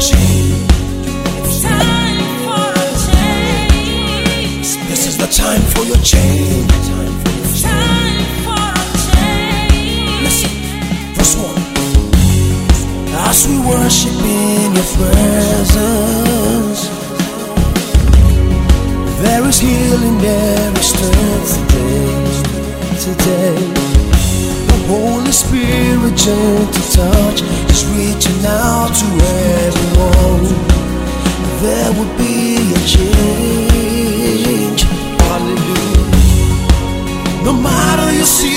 Change. This is the Time for your change. Listen, verse one. As we worship in your presence, there is healing, there is strength today. Today, the Holy Spirit gentle touch is reaching out to us. would be a change. Hallelujah. No matter you see.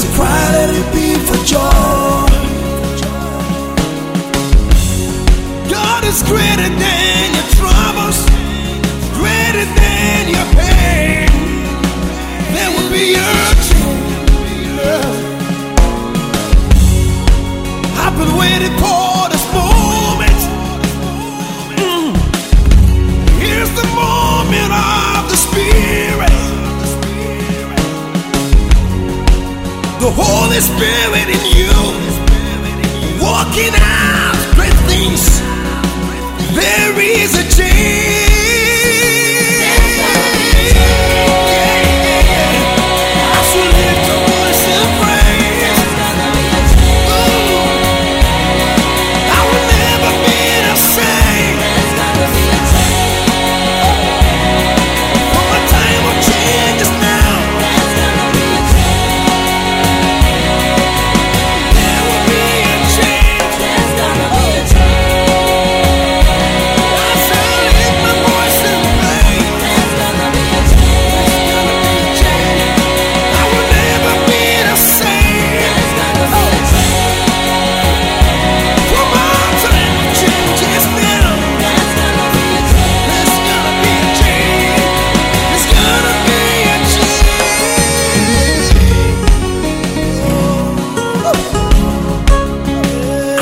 to cry, let it be for joy. God is greater. the Holy Spirit in you. Walking out great things. There is a change.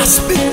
changes